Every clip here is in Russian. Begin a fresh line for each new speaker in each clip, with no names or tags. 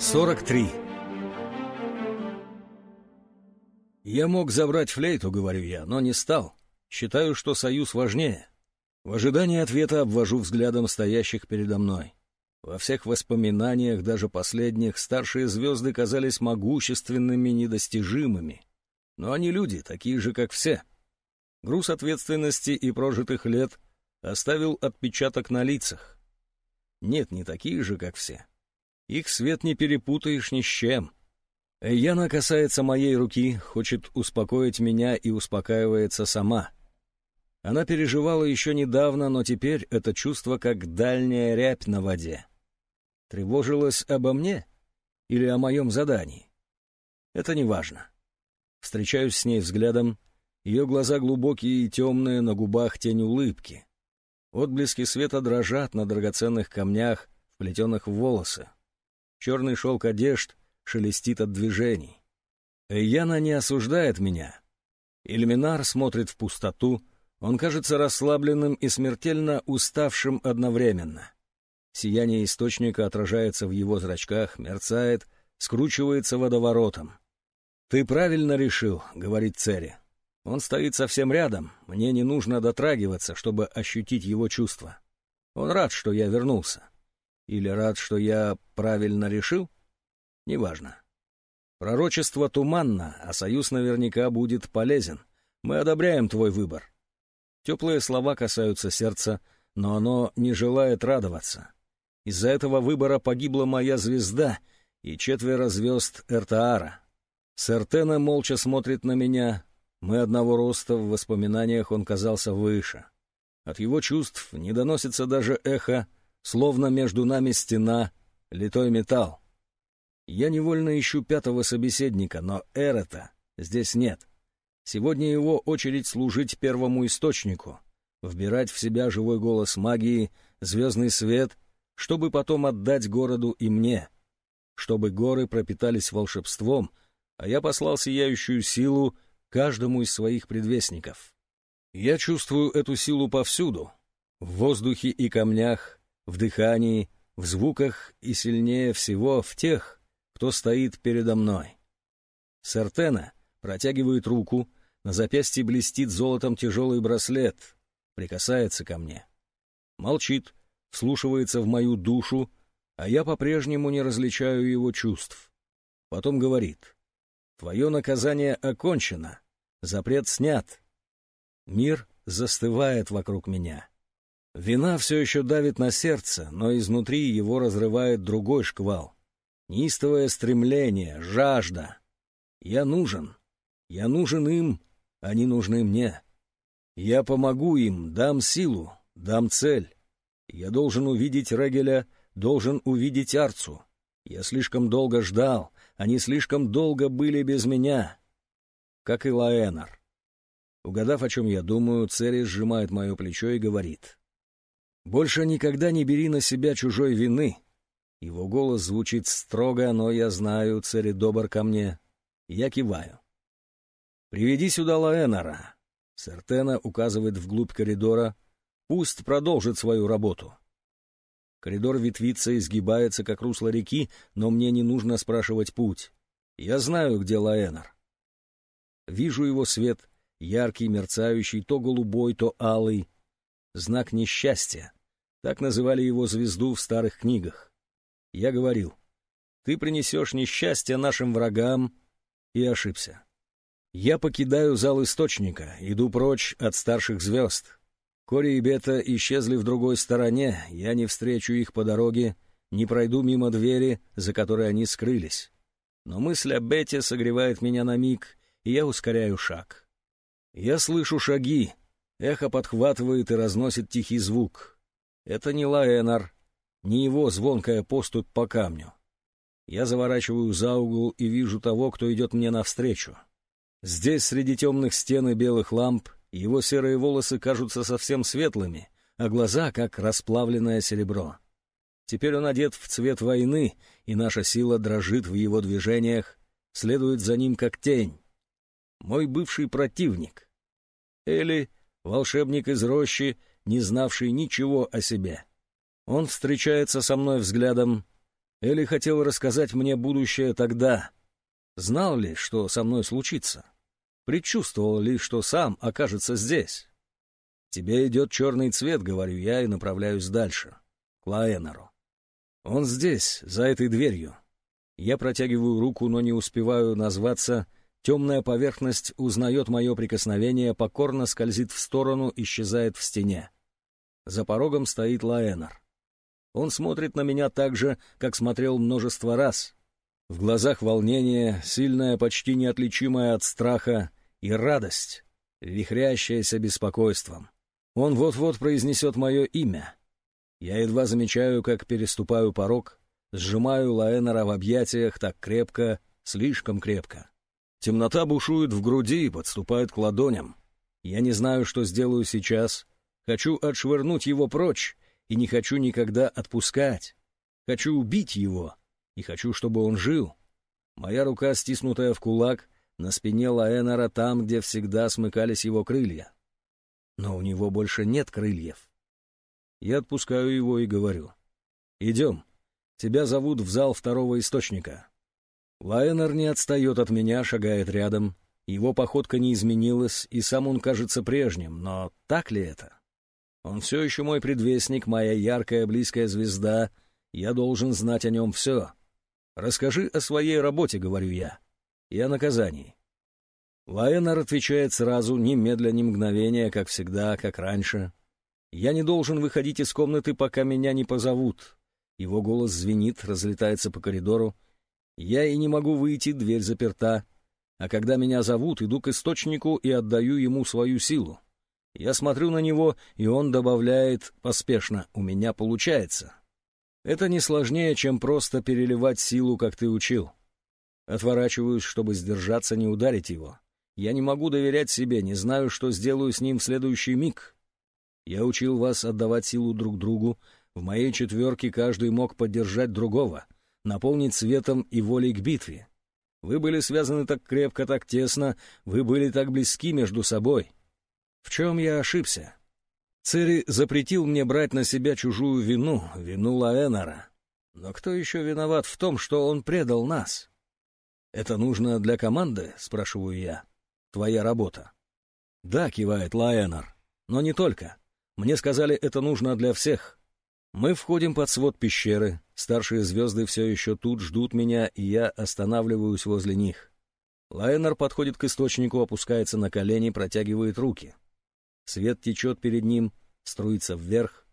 43 Я мог забрать флейту, говорю я, но не стал. Считаю, что союз важнее. В ожидании ответа обвожу взглядом стоящих передо мной. Во всех воспоминаниях, даже последних, старшие звезды казались могущественными, недостижимыми. Но они люди, такие же, как все. Груз ответственности и прожитых лет оставил отпечаток на лицах. Нет, не такие же, как все. Их свет не перепутаешь ни с чем. Яна касается моей руки, хочет успокоить меня и успокаивается сама. Она переживала еще недавно, но теперь это чувство как дальняя рябь на воде. Тревожилась обо мне или о моем задании? Это не важно. Встречаюсь с ней взглядом, ее глаза глубокие и темные, на губах тень улыбки. Отблески света дрожат на драгоценных камнях, вплетенных в волосы. Черный шелк одежд шелестит от движений. Яна не осуждает меня. Ильминар смотрит в пустоту, он кажется расслабленным и смертельно уставшим одновременно. Сияние источника отражается в его зрачках, мерцает, скручивается водоворотом. «Ты правильно решил», — говорит Цери. Он стоит совсем рядом, мне не нужно дотрагиваться, чтобы ощутить его чувства. Он рад, что я вернулся. Или рад, что я правильно решил? Неважно. Пророчество туманно, а союз наверняка будет полезен. Мы одобряем твой выбор. Теплые слова касаются сердца, но оно не желает радоваться. Из-за этого выбора погибла моя звезда и четверо звезд Эртаара. Сертена молча смотрит на меня, мы одного роста, в воспоминаниях он казался выше. От его чувств не доносится даже эхо, словно между нами стена, литой металл. Я невольно ищу пятого собеседника, но Эрета здесь нет. Сегодня его очередь служить первому источнику, вбирать в себя живой голос магии, звездный свет, чтобы потом отдать городу и мне, чтобы горы пропитались волшебством, а я послал сияющую силу каждому из своих предвестников. Я чувствую эту силу повсюду, в воздухе и камнях, в дыхании, в звуках и сильнее всего в тех, кто стоит передо мной. Сертена протягивает руку, на запястье блестит золотом тяжелый браслет, прикасается ко мне. Молчит, вслушивается в мою душу, а я по-прежнему не различаю его чувств. Потом говорит — Твое наказание окончено, запрет снят. Мир застывает вокруг меня. Вина все еще давит на сердце, но изнутри его разрывает другой шквал. Неистовое стремление, жажда. Я нужен. Я нужен им, они нужны мне. Я помогу им, дам силу, дам цель. Я должен увидеть Регеля, должен увидеть Арцу. Я слишком долго ждал, они слишком долго были без меня, как и Лаэнар. Угадав, о чем я думаю, Церри сжимает мое плечо и говорит. «Больше никогда не бери на себя чужой вины». Его голос звучит строго, но я знаю, Церри добр ко мне. Я киваю. «Приведи сюда Лаэнара». Сертена указывает вглубь коридора. «Пусть продолжит свою работу». Коридор ветвится и сгибается, как русло реки, но мне не нужно спрашивать путь. Я знаю, где Лаэнор. Вижу его свет, яркий, мерцающий, то голубой, то алый. Знак несчастья. Так называли его звезду в старых книгах. Я говорил, ты принесешь несчастье нашим врагам, и ошибся. Я покидаю зал источника, иду прочь от старших звезд, Кори и Бета исчезли в другой стороне, я не встречу их по дороге, не пройду мимо двери, за которой они скрылись. Но мысль о Бете согревает меня на миг, и я ускоряю шаг. Я слышу шаги, эхо подхватывает и разносит тихий звук. Это не Лаэнар, не его звонкая поступь по камню. Я заворачиваю за угол и вижу того, кто идет мне навстречу. Здесь, среди темных стен и белых ламп, его серые волосы кажутся совсем светлыми, а глаза — как расплавленное серебро. Теперь он одет в цвет войны, и наша сила дрожит в его движениях, следует за ним как тень. Мой бывший противник. Эли — волшебник из рощи, не знавший ничего о себе. Он встречается со мной взглядом, Эли хотел рассказать мне будущее тогда. Знал ли, что со мной случится? Предчувствовал ли, что сам окажется здесь? «Тебе идет черный цвет», — говорю я и направляюсь дальше, к Лаэнору. Он здесь, за этой дверью. Я протягиваю руку, но не успеваю назваться. Темная поверхность узнает мое прикосновение, покорно скользит в сторону, исчезает в стене. За порогом стоит Лаэнор. Он смотрит на меня так же, как смотрел множество раз. В глазах волнение, сильное, почти неотличимое от страха, и радость, вихрящаяся беспокойством. Он вот-вот произнесет мое имя. Я едва замечаю, как переступаю порог, сжимаю Лаэнера в объятиях так крепко, слишком крепко. Темнота бушует в груди и подступает к ладоням. Я не знаю, что сделаю сейчас. Хочу отшвырнуть его прочь и не хочу никогда отпускать. Хочу убить его и хочу, чтобы он жил. Моя рука, стиснутая в кулак, на спине Лаэнера там, где всегда смыкались его крылья. Но у него больше нет крыльев. Я отпускаю его и говорю. «Идем. Тебя зовут в зал второго источника». Лайнер не отстает от меня, шагает рядом. Его походка не изменилась, и сам он кажется прежним, но так ли это? Он все еще мой предвестник, моя яркая близкая звезда. Я должен знать о нем все. Расскажи о своей работе, говорю я, и о наказании. Лайнер отвечает сразу, немедля, ни мгновения, как всегда, как раньше. Я не должен выходить из комнаты, пока меня не позовут. Его голос звенит, разлетается по коридору. Я и не могу выйти, дверь заперта. А когда меня зовут, иду к источнику и отдаю ему свою силу. Я смотрю на него, и он добавляет поспешно «у меня получается». Это не сложнее, чем просто переливать силу, как ты учил. Отворачиваюсь, чтобы сдержаться, не ударить его. Я не могу доверять себе, не знаю, что сделаю с ним в следующий миг. Я учил вас отдавать силу друг другу. В моей четверке каждый мог поддержать другого, наполнить светом и волей к битве. Вы были связаны так крепко, так тесно, вы были так близки между собой. В чем я ошибся? Цири запретил мне брать на себя чужую вину, вину Лаэнора. Но кто еще виноват в том, что он предал нас? «Это нужно для команды?» — спрашиваю я. «Твоя работа». «Да», — кивает Лаэнор, — «но не только. Мне сказали, это нужно для всех. Мы входим под свод пещеры, старшие звезды все еще тут ждут меня, и я останавливаюсь возле них. Лайнер подходит к источнику, опускается на колени, протягивает руки. Свет течет перед ним, струится вверх,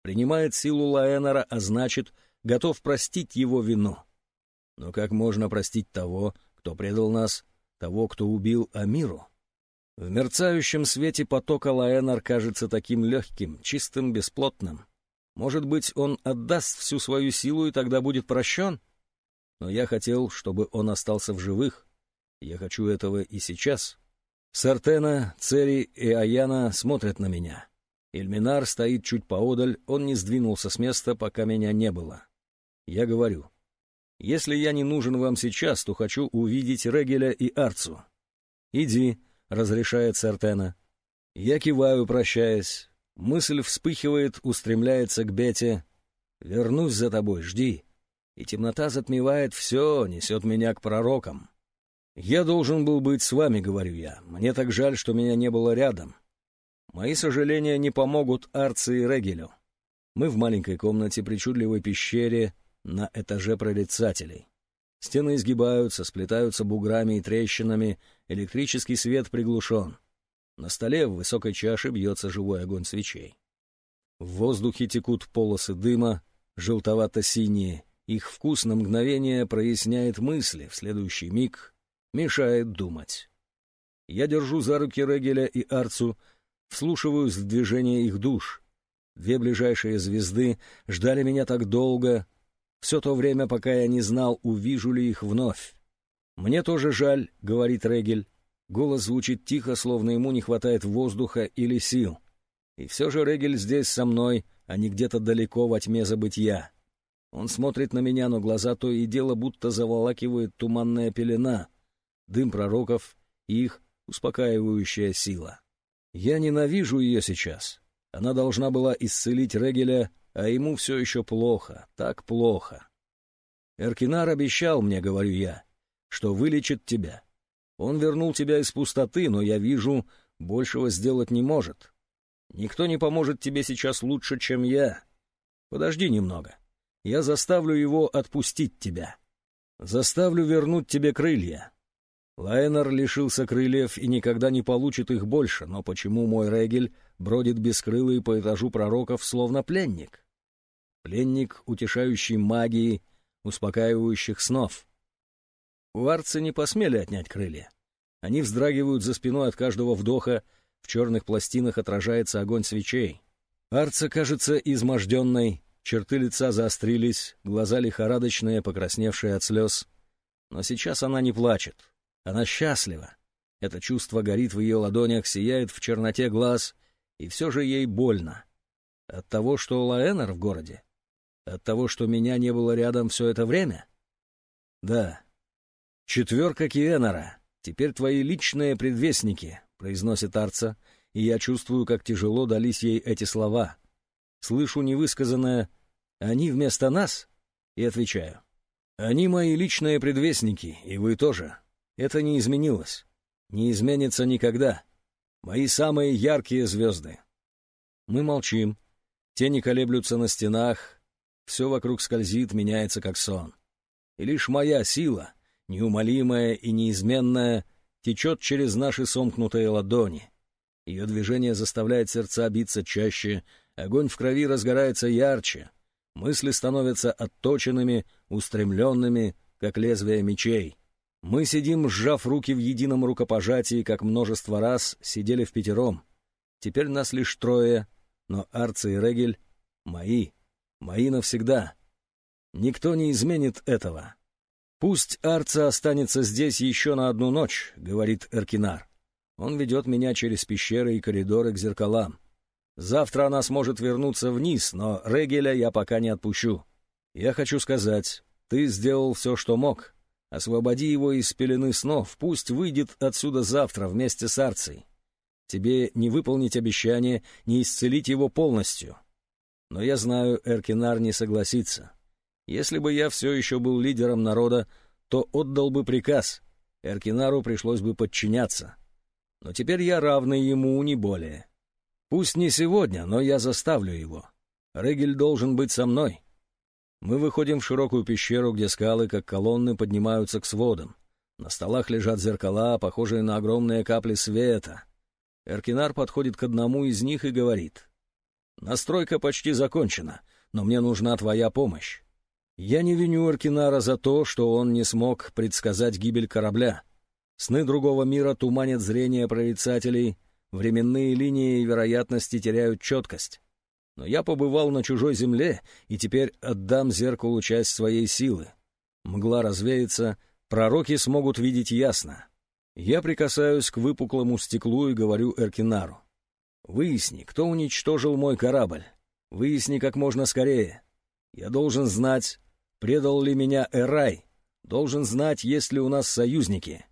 принимает силу Лайнера, а значит, готов простить его вину. Но как можно простить того, кто предал нас, того, кто убил Амиру? В мерцающем свете потока Лаэнар кажется таким легким, чистым, бесплотным. Может быть, он отдаст всю свою силу и тогда будет прощен? Но я хотел, чтобы он остался в живых. Я хочу этого и сейчас. Сартена, Цери и Аяна смотрят на меня. Эльминар стоит чуть поодаль, он не сдвинулся с места, пока меня не было. Я говорю, если я не нужен вам сейчас, то хочу увидеть Регеля и Арцу. Иди, — разрешает Сартена. Я киваю, прощаясь. Мысль вспыхивает, устремляется к Бете. «Вернусь за тобой, жди». И темнота затмевает все, несет меня к пророкам. «Я должен был быть с вами», — говорю я. «Мне так жаль, что меня не было рядом. Мои сожаления не помогут Арце и Регелю. Мы в маленькой комнате причудливой пещере на этаже прорицателей. Стены изгибаются, сплетаются буграми и трещинами, электрический свет приглушен. На столе в высокой чаше бьется живой огонь свечей. В воздухе текут полосы дыма, желтовато-синие. Их вкус на мгновение проясняет мысли, в следующий миг мешает думать. Я держу за руки Регеля и Арцу, вслушиваюсь в движение их душ. Две ближайшие звезды ждали меня так долго, все то время, пока я не знал, увижу ли их вновь. «Мне тоже жаль», — говорит Регель. Голос звучит тихо, словно ему не хватает воздуха или сил. И все же Регель здесь со мной, а не где-то далеко во тьме забытья. Он смотрит на меня, но глаза то и дело будто заволакивает туманная пелена, дым пророков и их успокаивающая сила. Я ненавижу ее сейчас. Она должна была исцелить Регеля а ему все еще плохо, так плохо. Эркинар обещал мне, говорю я, что вылечит тебя. Он вернул тебя из пустоты, но я вижу, большего сделать не может. Никто не поможет тебе сейчас лучше, чем я. Подожди немного. Я заставлю его отпустить тебя. Заставлю вернуть тебе крылья. Лайнер лишился крыльев и никогда не получит их больше, но почему мой Регель бродит бескрылый по этажу пророков, словно пленник? Пленник, утешающий магией, успокаивающих снов. Варцы не посмели отнять крылья. Они вздрагивают за спиной от каждого вдоха, в черных пластинах отражается огонь свечей. Арца кажется изможденной, черты лица заострились, глаза лихорадочные, покрасневшие от слез. Но сейчас она не плачет. Она счастлива. Это чувство горит в ее ладонях, сияет в черноте глаз, и все же ей больно. От того, что Лаэнер в городе? От того, что меня не было рядом все это время? Да. Четверка Киенера. Теперь твои личные предвестники, произносит Арца, и я чувствую, как тяжело дались ей эти слова. Слышу невысказанное «они вместо нас» и отвечаю. «Они мои личные предвестники, и вы тоже. Это не изменилось. Не изменится никогда. Мои самые яркие звезды». Мы молчим. Тени колеблются на стенах, все вокруг скользит, меняется как сон. И лишь моя сила, неумолимая и неизменная, течет через наши сомкнутые ладони. Ее движение заставляет сердца биться чаще, огонь в крови разгорается ярче, мысли становятся отточенными, устремленными, как лезвия мечей. Мы сидим, сжав руки в едином рукопожатии, как множество раз сидели в пятером. Теперь нас лишь трое, но Арци и Регель — мои мои навсегда. Никто не изменит этого. Пусть Арца останется здесь еще на одну ночь, — говорит Эркинар. Он ведет меня через пещеры и коридоры к зеркалам. Завтра она сможет вернуться вниз, но Регеля я пока не отпущу. Я хочу сказать, ты сделал все, что мог. Освободи его из пелены снов, пусть выйдет отсюда завтра вместе с Арцией. Тебе не выполнить обещание, не исцелить его полностью. Но я знаю, Эркинар не согласится. Если бы я все еще был лидером народа, то отдал бы приказ. Эркинару пришлось бы подчиняться. Но теперь я равный ему, не более. Пусть не сегодня, но я заставлю его. Регель должен быть со мной. Мы выходим в широкую пещеру, где скалы, как колонны, поднимаются к сводам. На столах лежат зеркала, похожие на огромные капли света. Эркинар подходит к одному из них и говорит. Настройка почти закончена, но мне нужна твоя помощь. Я не виню Аркинара за то, что он не смог предсказать гибель корабля. Сны другого мира туманят зрение прорицателей, временные линии и вероятности теряют четкость. Но я побывал на чужой земле и теперь отдам зеркалу часть своей силы. Мгла развеется, пророки смогут видеть ясно. Я прикасаюсь к выпуклому стеклу и говорю Эркинару. Выясни, кто уничтожил мой корабль. Выясни как можно скорее. Я должен знать, предал ли меня Эрай. Должен знать, есть ли у нас союзники.